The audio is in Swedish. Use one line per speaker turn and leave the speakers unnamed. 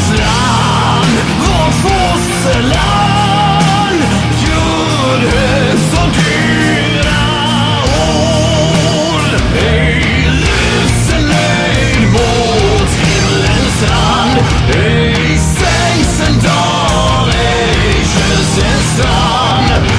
vårt vårt fosterland. Jordhög som dyra horn. Ej lyser löjd mot himlens rand. Ej sänks en dal, ej kyss en strand.